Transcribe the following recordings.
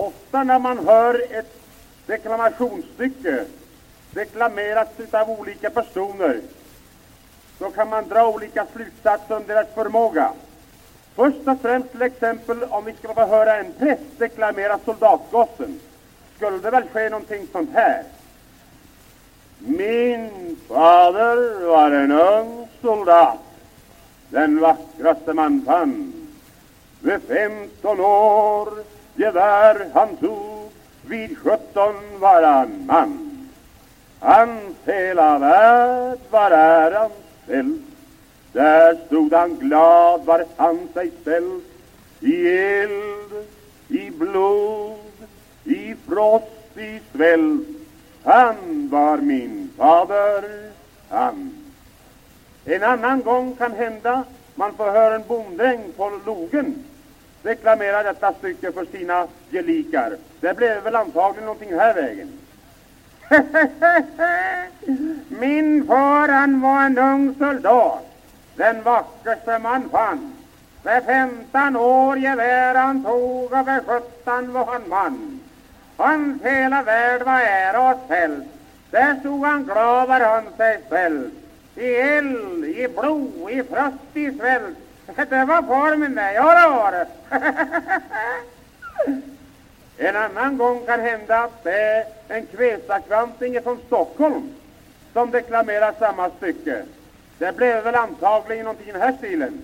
Ofta när man hör ett deklamationsstycke deklameras av olika personer så kan man dra olika slutsatser om deras förmåga. Först och främst till exempel om vi skulle få höra en präst deklamera Soldatgossen skulle det väl ske någonting sånt här. Min fader var en ung soldat, den vackraste man fann. Vid femton år gevär han tog, vid sjutton var han man. Hans hela värld var ärans fält. Där stod han glad, var han sig ställt i eld, i blod, i frost, i svält. Han var min fader, han. En annan gång kan hända man får höra en bonddräng på logen deklamera detta stycke för sina gelikar. Det blev väl antagligen någonting här vägen. Min far han var en ung soldat, den vackraste man fann. Vid femton år gevär han tog och vid sjutton var han man. Hans hela värld var ära och fält. Där stod han glad var han sig ställd. I eld, i blod, i frost, i svält. Det var formen där, ja det var det. En annan gång kan hända att det är en kväsakvanting från Stockholm som deklamerar samma stycke. Det blev väl antagligen någonting i den här stilen.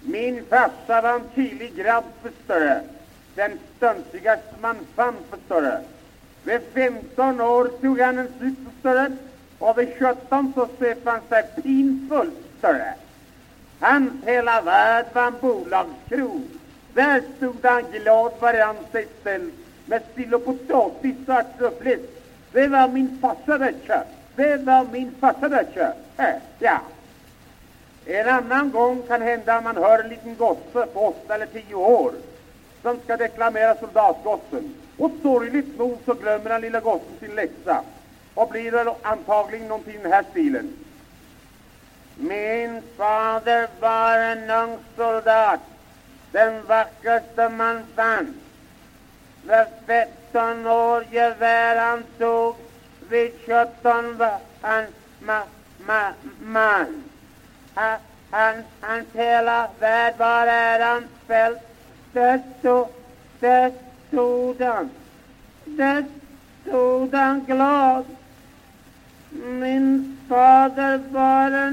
Min farsa var en kylig grabb, förstår du. Den stönsigaste man fann, förstår du. Vid femton år tog han en sup, förstår du. Och vid sjutton så söp han sig pinfullt, förstår du. Hans hela värld var en bolagskrog där stod han glad varann sig ställd med sill och potatis och fläsk. Det var min farsa detta. Det var min farsa detta. Äh, ja. En annan gång kan hända man hör en liten gosse på åtta eller tio år som ska deklamera soldatgossen. Och sorgligt nog så glömmer den lilla gossen sin läxa och blir väl antagligen någonting i den här stilen. Min fader var en ung soldat den vackraste man fann. Vid femton år gevär han tog, vid sjutton var han ma, ma, man. Ha, han, hans hela värld var ärans fält. Där stod, där stod han, där stod han glad. Min fader var